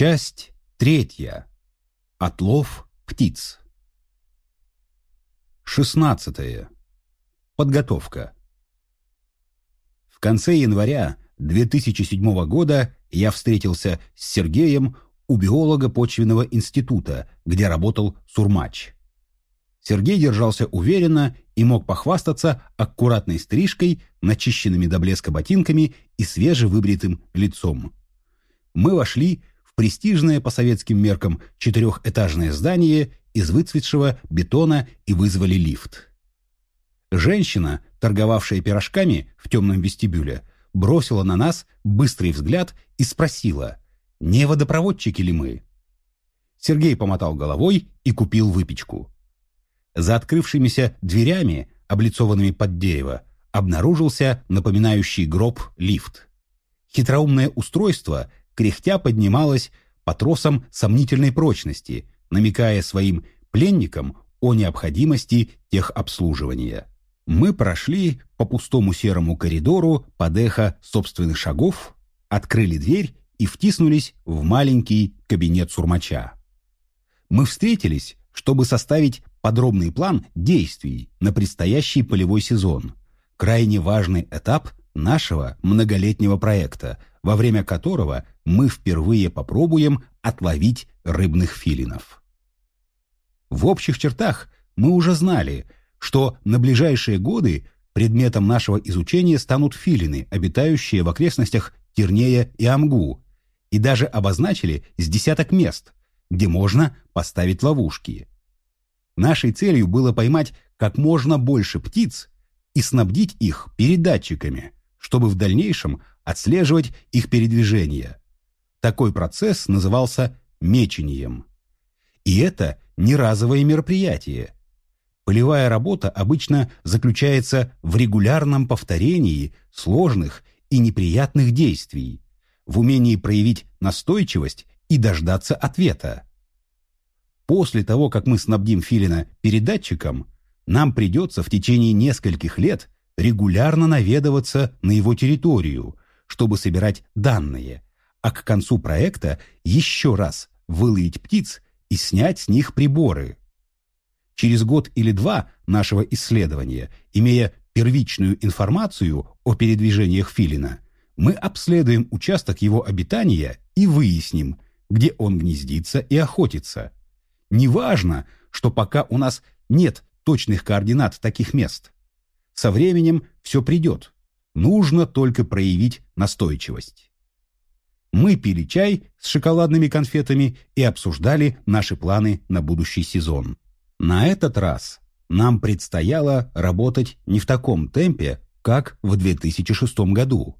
Часть третья. Отлов птиц. Шестнадцатое. Подготовка. В конце января 2007 года я встретился с Сергеем у биолога почвенного института, где работал Сурмач. Сергей держался уверенно и мог похвастаться аккуратной стрижкой, начищенными до блеска ботинками и свежевыбритым лицом. Мы вошли престижное по советским меркам четырехэтажное здание из выцветшего бетона и вызвали лифт. Женщина, торговавшая пирожками в темном вестибюле, бросила на нас быстрый взгляд и спросила, не водопроводчики ли мы. Сергей помотал головой и купил выпечку. За открывшимися дверями, облицованными под дерево, обнаружился напоминающий гроб лифт. Хитроумное устройство кряхтя поднималось по тросам сомнительной прочности, намекая своим пленникам о необходимости техобслуживания. Мы прошли по пустому серому коридору под эхо собственных шагов, открыли дверь и втиснулись в маленький кабинет сурмача. Мы встретились, чтобы составить подробный план действий на предстоящий полевой сезон, крайне важный этап нашего многолетнего проекта, во время которого мы впервые попробуем отловить рыбных филинов. В общих чертах мы уже знали, что на ближайшие годы предметом нашего изучения станут филины, обитающие в окрестностях Тернея и Амгу, и даже обозначили с десяток мест, где можно поставить ловушки. Нашей целью было поймать как можно больше птиц и снабдить их передатчиками, чтобы в дальнейшем отслеживать их передвижение. Такой процесс назывался мечением. И это не разовое мероприятие. Полевая работа обычно заключается в регулярном повторении сложных и неприятных действий, в умении проявить настойчивость и дождаться ответа. После того, как мы снабдим Филина передатчиком, нам придется в течение нескольких лет регулярно наведываться на его территорию, чтобы собирать данные, а к концу проекта еще раз выловить птиц и снять с них приборы. Через год или два нашего исследования, имея первичную информацию о передвижениях филина, мы обследуем участок его обитания и выясним, где он гнездится и охотится – Неважно, что пока у нас нет точных координат таких мест. Со временем все придет. Нужно только проявить настойчивость. Мы пили чай с шоколадными конфетами и обсуждали наши планы на будущий сезон. На этот раз нам предстояло работать не в таком темпе, как в 2006 году.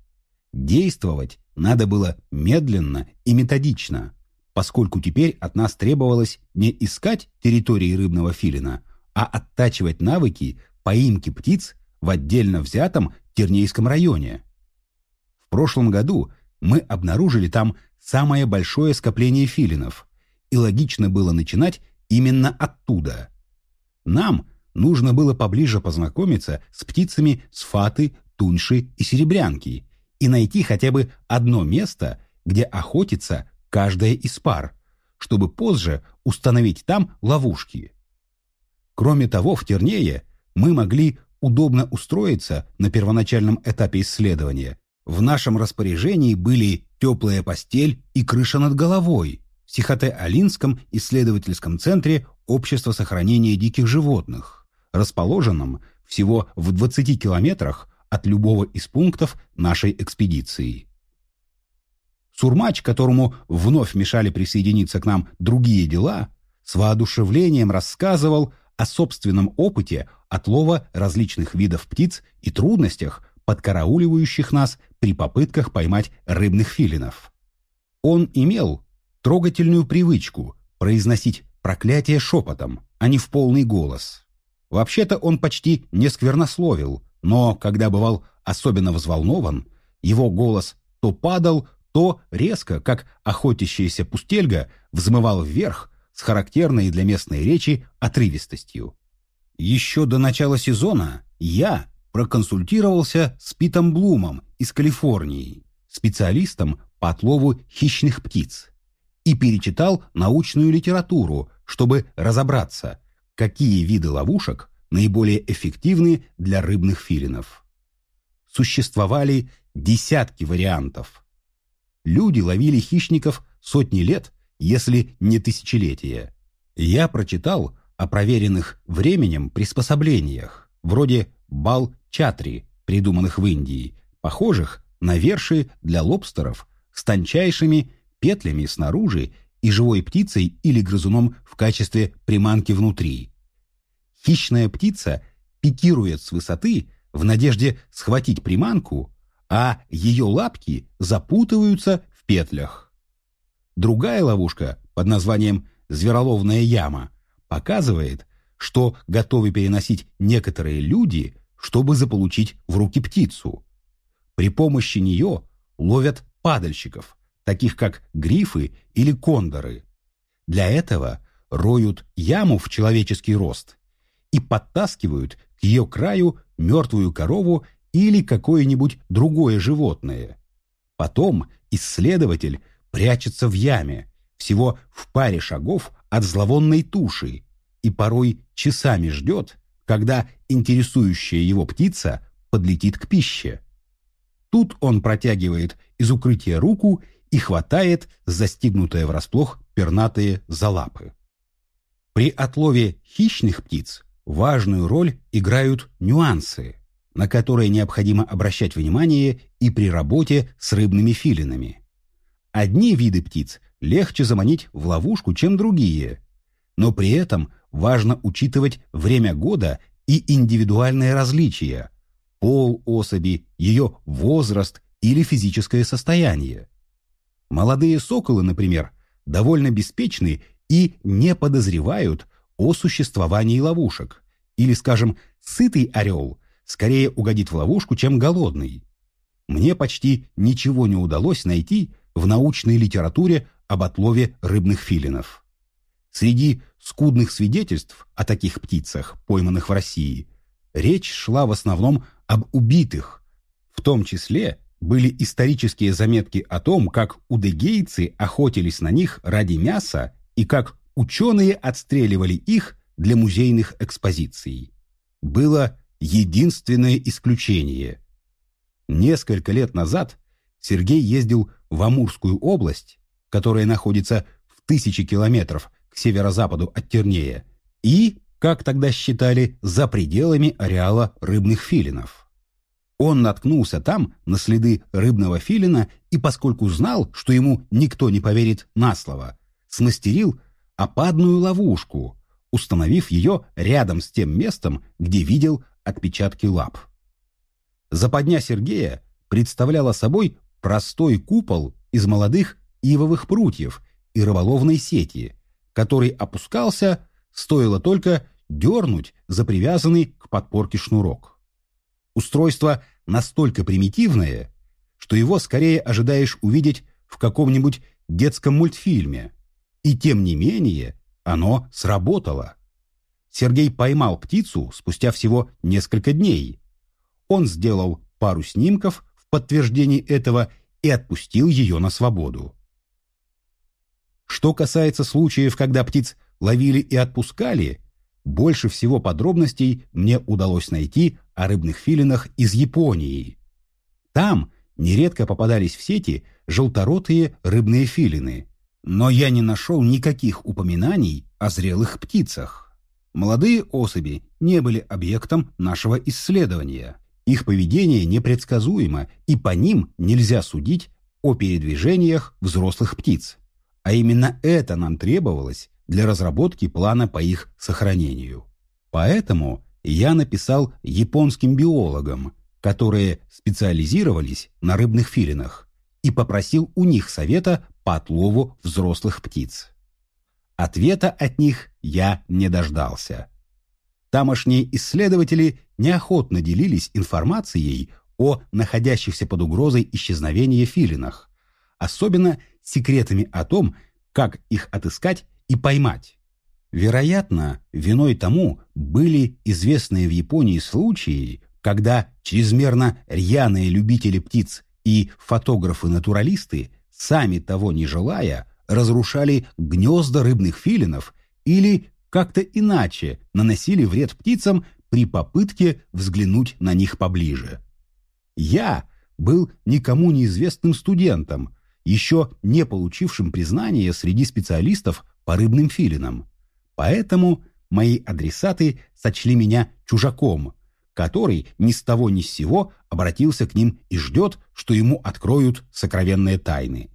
Действовать надо было медленно и методично поскольку теперь от нас требовалось не искать территории рыбного филина, а оттачивать навыки поимки птиц в отдельно взятом Тернейском районе. В прошлом году мы обнаружили там самое большое скопление филинов, и логично было начинать именно оттуда. Нам нужно было поближе познакомиться с птицами сфаты, туньши и серебрянки и найти хотя бы одно место, где охотиться каждая из пар, чтобы позже установить там ловушки. Кроме того, в Тернее мы могли удобно устроиться на первоначальном этапе исследования. В нашем распоряжении были теплая постель и крыша над головой в Сихоте-Алинском исследовательском центре Общества сохранения диких животных, расположенном всего в 20 километрах от любого из пунктов нашей экспедиции. Сурмач, которому вновь мешали присоединиться к нам другие дела, с воодушевлением рассказывал о собственном опыте отлова различных видов птиц и трудностях, подкарауливающих нас при попытках поймать рыбных филинов. Он имел трогательную привычку произносить проклятие шепотом, а не в полный голос. Вообще-то он почти не сквернословил, но, когда бывал особенно взволнован, его голос то падал, то резко, как охотящаяся пустельга, взмывал вверх с характерной для местной речи отрывистостью. Еще до начала сезона я проконсультировался с Питом Блумом из Калифорнии, специалистом по отлову хищных птиц. и перечитал научную литературу, чтобы разобраться, какие виды ловушек наиболее эффективны для рыбных филинов. Существовали десятки вариантов. Люди ловили хищников сотни лет, если не тысячелетия. Я прочитал о проверенных временем приспособлениях, вроде бал-чатри, придуманных в Индии, похожих на верши для лобстеров с тончайшими петлями снаружи и живой птицей или грызуном в качестве приманки внутри. Хищная птица пикирует с высоты в надежде схватить приманку, а ее лапки запутываются в петлях. Другая ловушка под названием «звероловная яма» показывает, что готовы переносить некоторые люди, чтобы заполучить в руки птицу. При помощи нее ловят падальщиков, таких как грифы или кондоры. Для этого роют яму в человеческий рост и подтаскивают к ее краю мертвую корову или какое-нибудь другое животное. Потом исследователь прячется в яме, всего в паре шагов от зловонной туши, и порой часами ждет, когда интересующая его птица подлетит к пище. Тут он протягивает из укрытия руку и хватает застигнутое врасплох пернатые за лапы. При отлове хищных птиц важную роль играют нюансы, на которые необходимо обращать внимание и при работе с рыбными филинами. Одни виды птиц легче заманить в ловушку, чем другие. Но при этом важно учитывать время года и индивидуальные различия, пол особи, ее возраст или физическое состояние. Молодые соколы, например, довольно беспечны и не подозревают о существовании ловушек. Или, скажем, сытый орел скорее угодит в ловушку, чем голодный. Мне почти ничего не удалось найти в научной литературе об отлове рыбных филинов. Среди скудных свидетельств о таких птицах, пойманных в России, речь шла в основном об убитых. В том числе были исторические заметки о том, как удыгейцы охотились на них ради мяса и как ученые отстреливали их для музейных экспозиций. Было единственное исключение. Несколько лет назад Сергей ездил в Амурскую область, которая находится в тысячи километров к северо-западу от Тернея, и, как тогда считали, за пределами ареала рыбных филинов. Он наткнулся там на следы рыбного филина и, поскольку знал, что ему никто не поверит на слово, смастерил опадную ловушку, установив ее рядом с тем местом, где видел отпечатки лап. Западня Сергея представляла собой простой купол из молодых ивовых прутьев и рыболовной сети, который опускался, стоило только дернуть за привязанный к подпорке шнурок. Устройство настолько примитивное, что его скорее ожидаешь увидеть в каком-нибудь детском мультфильме, и тем не менее оно сработало. Сергей поймал птицу спустя всего несколько дней. Он сделал пару снимков в подтверждении этого и отпустил ее на свободу. Что касается случаев, когда птиц ловили и отпускали, больше всего подробностей мне удалось найти о рыбных филинах из Японии. Там нередко попадались в сети желторотые рыбные филины, но я не нашел никаких упоминаний о зрелых птицах. Молодые особи не были объектом нашего исследования. Их поведение непредсказуемо, и по ним нельзя судить о передвижениях взрослых птиц. А именно это нам требовалось для разработки плана по их сохранению. Поэтому я написал японским биологам, которые специализировались на рыбных филинах, и попросил у них совета по отлову взрослых птиц. Ответа от них я не дождался. Тамошние исследователи неохотно делились информацией о находящихся под угрозой исчезновения филинах, особенно секретами о том, как их отыскать и поймать. Вероятно, виной тому были известные в Японии случаи, когда чрезмерно рьяные любители птиц и фотографы-натуралисты, сами того не желая, разрушали гнезда рыбных филинов или как-то иначе наносили вред птицам при попытке взглянуть на них поближе. Я был никому неизвестным студентом, еще не получившим признания среди специалистов по рыбным филинам. Поэтому мои адресаты сочли меня чужаком, который ни с того ни с сего обратился к ним и ждет, что ему откроют сокровенные тайны.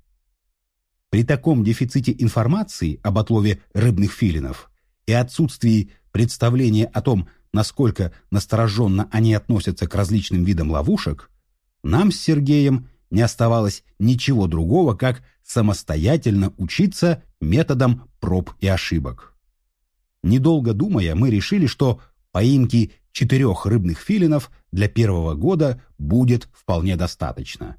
При таком дефиците информации об отлове рыбных филинов и отсутствии представления о том, насколько настороженно они относятся к различным видам ловушек, нам с Сергеем не оставалось ничего другого, как самостоятельно учиться методом проб и ошибок. Недолго думая, мы решили, что поимки четырех рыбных филинов для первого года будет вполне достаточно.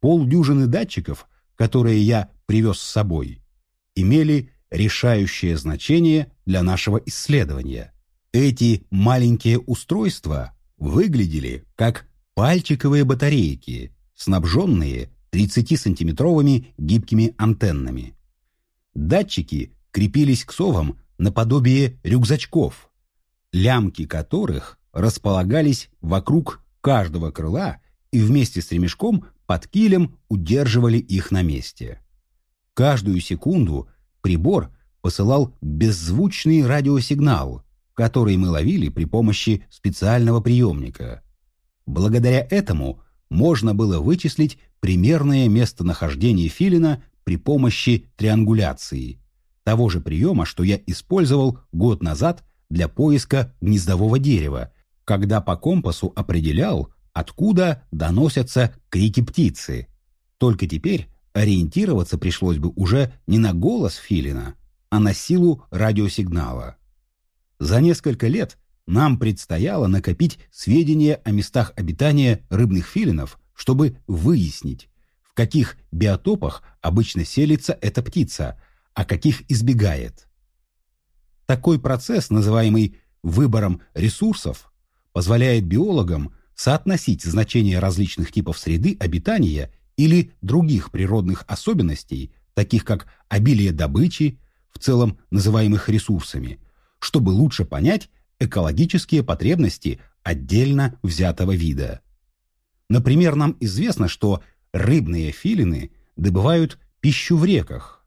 Полдюжины датчиков, которые я привез с собой, имели решающее значение для нашего исследования. Эти маленькие устройства выглядели как пальчиковые батарейки, снабженные 30-сантиметровыми гибкими антеннами. Датчики крепились к совам наподобие рюкзачков, лямки которых располагались вокруг каждого крыла и вместе с ремешком под килем удерживали их на месте. Каждую секунду прибор посылал беззвучный радиосигнал, который мы ловили при помощи специального приемника. Благодаря этому можно было вычислить примерное местонахождение филина при помощи триангуляции, того же приема, что я использовал год назад для поиска гнездового дерева, когда по компасу определял, откуда доносятся крики птицы. Только теперь ориентироваться пришлось бы уже не на голос филина, а на силу радиосигнала. За несколько лет нам предстояло накопить сведения о местах обитания рыбных филинов, чтобы выяснить, в каких биотопах обычно селится эта птица, а каких избегает. Такой процесс, называемый выбором ресурсов, позволяет биологам соотносить значение различных типов среды обитания или других природных особенностей, таких как обилие добычи, в целом называемых ресурсами, чтобы лучше понять экологические потребности отдельно взятого вида. Например, нам известно, что рыбные филины добывают пищу в реках,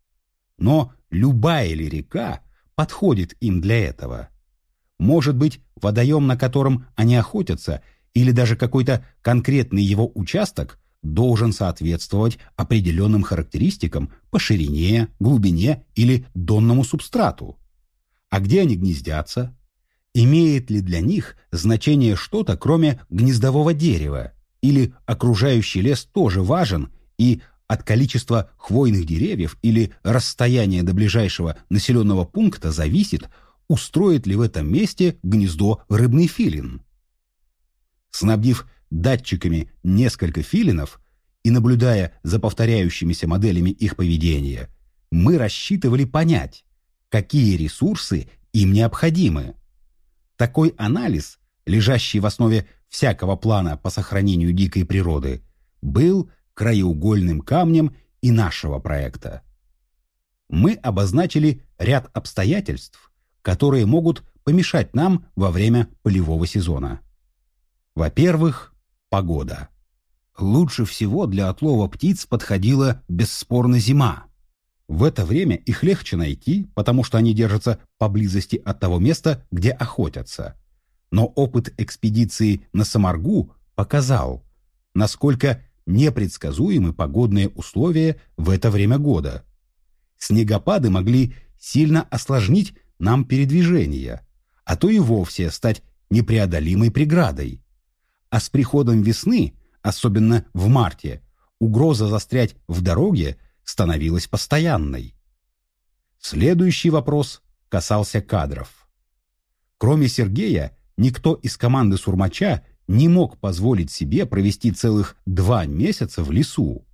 но любая ли река подходит им для этого? Может быть, водоем, на котором они охотятся, или даже какой-то конкретный его участок должен соответствовать определенным характеристикам по ширине, глубине или донному субстрату. А где они гнездятся? Имеет ли для них значение что-то, кроме гнездового дерева? Или окружающий лес тоже важен и от количества хвойных деревьев или расстояния до ближайшего населенного пункта зависит, устроит ли в этом месте гнездо рыбный филин. Снабдив датчиками несколько филинов и наблюдая за повторяющимися моделями их поведения, мы рассчитывали понять, какие ресурсы им необходимы. Такой анализ, лежащий в основе всякого плана по сохранению дикой природы, был краеугольным камнем и нашего проекта. Мы обозначили ряд обстоятельств, которые могут помешать нам во время полевого сезона. Во-первых, погода. Лучше всего для отлова птиц подходила бесспорно зима. В это время их легче найти, потому что они держатся поблизости от того места, где охотятся. Но опыт экспедиции на Самаргу показал, насколько непредсказуемы погодные условия в это время года. Снегопады могли сильно осложнить нам передвижение, а то и вовсе стать непреодолимой преградой. А с приходом весны, особенно в марте, угроза застрять в дороге становилась постоянной. Следующий вопрос касался кадров. Кроме Сергея, никто из команды Сурмача не мог позволить себе провести целых два месяца в лесу.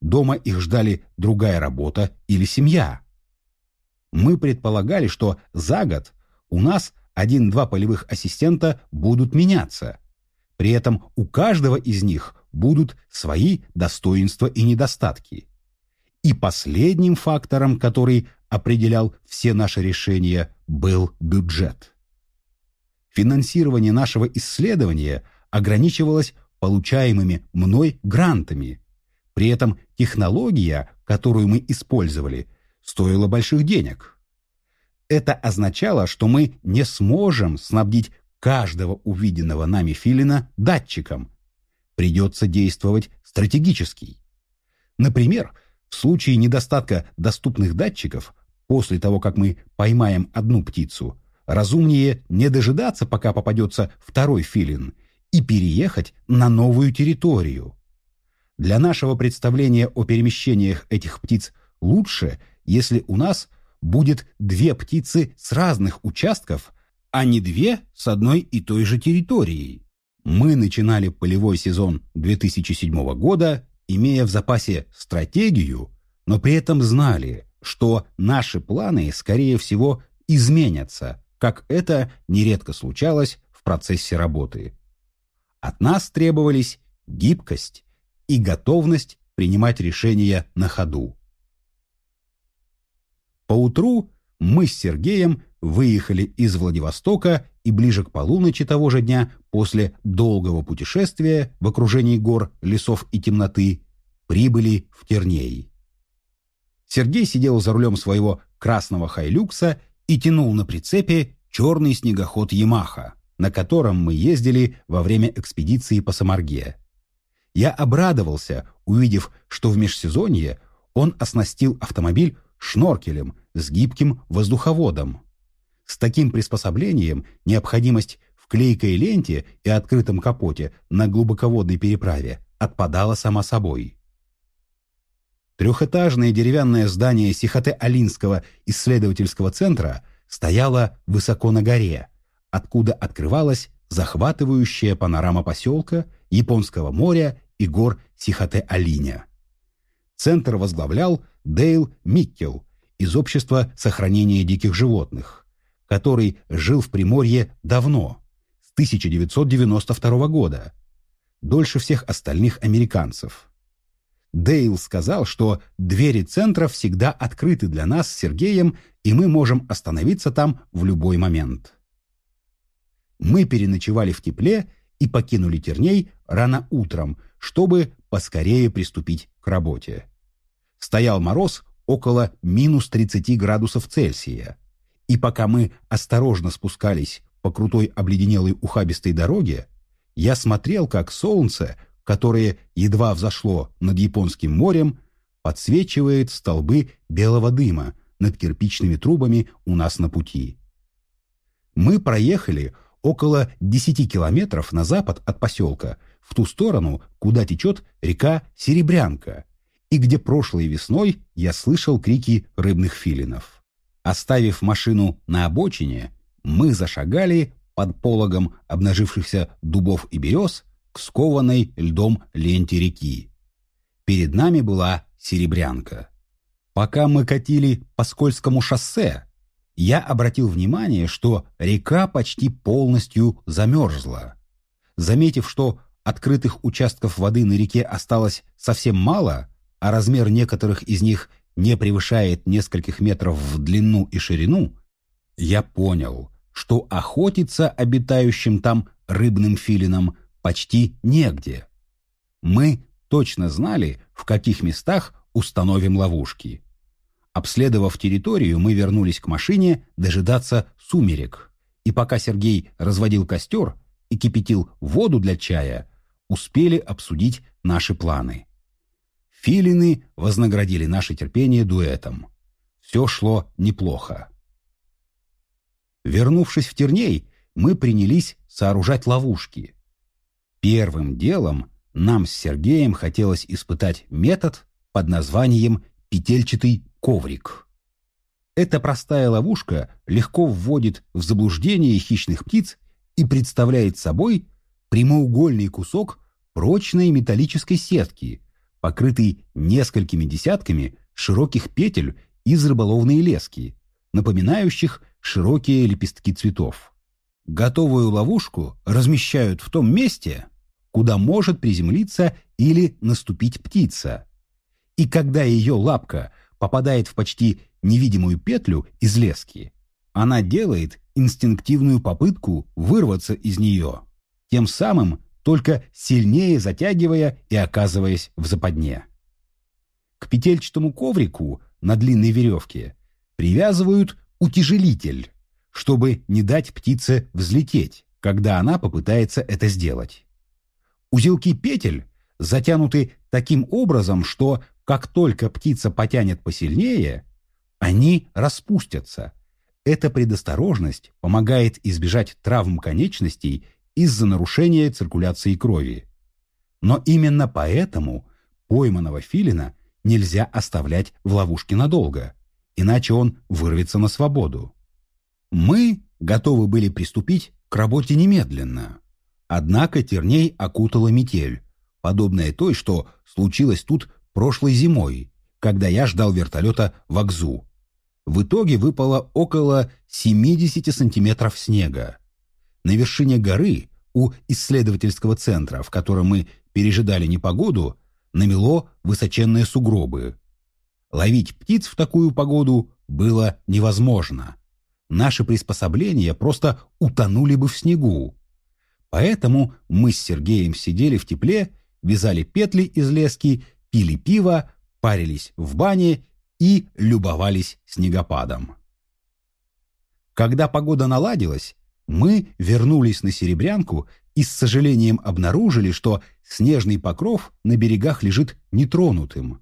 Дома их ждали другая работа или семья. Мы предполагали, что за год у нас один-два полевых ассистента будут меняться – при этом у каждого из них будут свои достоинства и недостатки. И последним фактором, который определял все наши решения, был бюджет. Финансирование нашего исследования ограничивалось получаемыми мной грантами. При этом технология, которую мы использовали, стоила больших денег. Это означало, что мы не сможем снабдить каждого увиденного нами филина датчиком. Придется действовать стратегически. Например, в случае недостатка доступных датчиков, после того, как мы поймаем одну птицу, разумнее не дожидаться, пока попадется второй филин, и переехать на новую территорию. Для нашего представления о перемещениях этих птиц лучше, если у нас будет две птицы с разных участков, а не две с одной и той же территорией. Мы начинали полевой сезон 2007 года имея в запасе стратегию, но при этом знали, что наши планы, скорее всего, изменятся, как это нередко случалось в процессе работы. От нас требовались гибкость и готовность принимать решения на ходу. Поутру мы с Сергеем выехали из Владивостока и ближе к полуночи того же дня, после долгого путешествия в окружении гор, лесов и темноты, прибыли в Терней. Сергей сидел за рулем своего красного хайлюкса и тянул на прицепе черный снегоход «Ямаха», на котором мы ездили во время экспедиции по Самарге. Я обрадовался, увидев, что в межсезонье он оснастил автомобиль шноркелем с гибким воздуховодом. С таким приспособлением необходимость в клейкой ленте и открытом капоте на глубоководной переправе отпадала сама собой. Трехэтажное деревянное здание Сихоте-Алинского исследовательского центра стояло высоко на горе, откуда открывалась захватывающая панорама поселка, Японского моря и гор Сихоте-Алиня. Центр возглавлял Дейл Миккел из Общества сохранения диких животных который жил в Приморье давно, с 1992 года, дольше всех остальных американцев. Дейл сказал, что двери центра всегда открыты для нас с Сергеем, и мы можем остановиться там в любой момент. Мы переночевали в тепле и покинули Терней рано утром, чтобы поскорее приступить к работе. Стоял мороз около минус 30 градусов Цельсия. И пока мы осторожно спускались по крутой обледенелой ухабистой дороге, я смотрел, как солнце, которое едва взошло над Японским морем, подсвечивает столбы белого дыма над кирпичными трубами у нас на пути. Мы проехали около 10 километров на запад от поселка, в ту сторону, куда течет река Серебрянка, и где прошлой весной я слышал крики рыбных филинов. Оставив машину на обочине, мы зашагали под пологом обнажившихся дубов и берез к скованной льдом ленте реки. Перед нами была Серебрянка. Пока мы катили по скользкому шоссе, я обратил внимание, что река почти полностью замерзла. Заметив, что открытых участков воды на реке осталось совсем мало, а размер некоторых из них не превышает нескольких метров в длину и ширину, я понял, что охотиться обитающим там рыбным филинам почти негде. Мы точно знали, в каких местах установим ловушки. Обследовав территорию, мы вернулись к машине дожидаться сумерек. И пока Сергей разводил костер и кипятил воду для чая, успели обсудить наши планы. Филины вознаградили наше терпение дуэтом. Все шло неплохо. Вернувшись в Терней, мы принялись сооружать ловушки. Первым делом нам с Сергеем хотелось испытать метод под названием «петельчатый коврик». Эта простая ловушка легко вводит в заблуждение хищных птиц и представляет собой прямоугольный кусок прочной металлической сетки, покрытый несколькими десятками широких петель из рыболовной лески, напоминающих широкие лепестки цветов. Готовую ловушку размещают в том месте, куда может приземлиться или наступить птица. И когда ее лапка попадает в почти невидимую петлю из лески, она делает инстинктивную попытку вырваться из нее, тем самым только сильнее затягивая и оказываясь в западне. К петельчатому коврику на длинной веревке привязывают утяжелитель, чтобы не дать птице взлететь, когда она попытается это сделать. Узелки петель затянуты таким образом, что как только птица потянет посильнее, они распустятся. Эта предосторожность помогает избежать травм конечностей из-за нарушения циркуляции крови. Но именно поэтому пойманного филина нельзя оставлять в ловушке надолго, иначе он вырвется на свободу. Мы готовы были приступить к работе немедленно. Однако терней окутала метель, подобная той, что случилось тут прошлой зимой, когда я ждал вертолета в Акзу. В итоге выпало около 70 сантиметров снега. На вершине горы, у исследовательского центра, в котором мы пережидали непогоду, намело высоченные сугробы. Ловить птиц в такую погоду было невозможно. Наши приспособления просто утонули бы в снегу. Поэтому мы с Сергеем сидели в тепле вязали петли из лески, пили пиво, парились в бане и любовались снегопадом. Когда погода наладилась, мы вернулись на Серебрянку и с сожалением обнаружили, что снежный покров на берегах лежит нетронутым.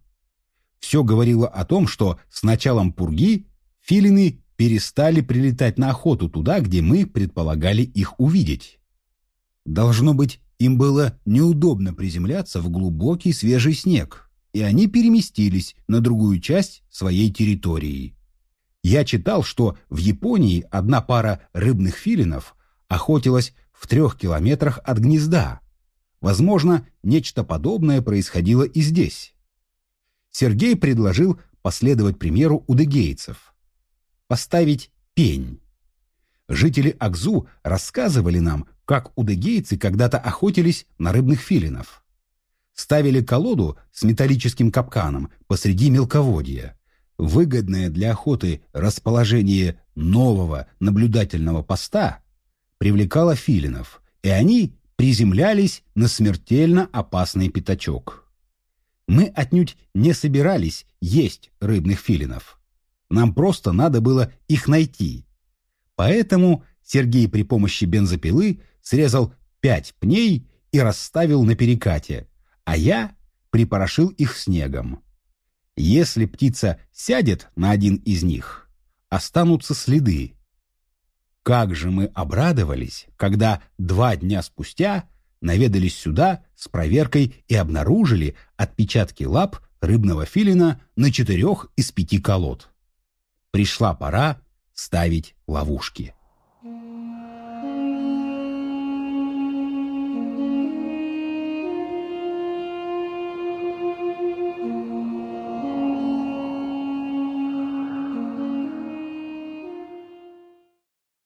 Все говорило о том, что с началом пурги филины перестали прилетать на охоту туда, где мы предполагали их увидеть. Должно быть, им было неудобно приземляться в глубокий свежий снег, и они переместились на другую часть своей территории. Я читал, что в Японии одна пара рыбных филинов охотилась в трех километрах от гнезда. Возможно, нечто подобное происходило и здесь. Сергей предложил последовать примеру удыгейцев. Поставить пень. Жители Акзу рассказывали нам, как удыгейцы когда-то охотились на рыбных филинов. Ставили колоду с металлическим капканом посреди мелководья. Выгодное для охоты расположение нового наблюдательного поста привлекало филинов, и они приземлялись на смертельно опасный пятачок. Мы отнюдь не собирались есть рыбных филинов. Нам просто надо было их найти. Поэтому Сергей при помощи бензопилы срезал пять пней и расставил на перекате, а я припорошил их снегом. Если птица сядет на один из них, останутся следы. Как же мы обрадовались, когда два дня спустя наведались сюда с проверкой и обнаружили отпечатки лап рыбного филина на четырех из пяти колод. Пришла пора ставить ловушки.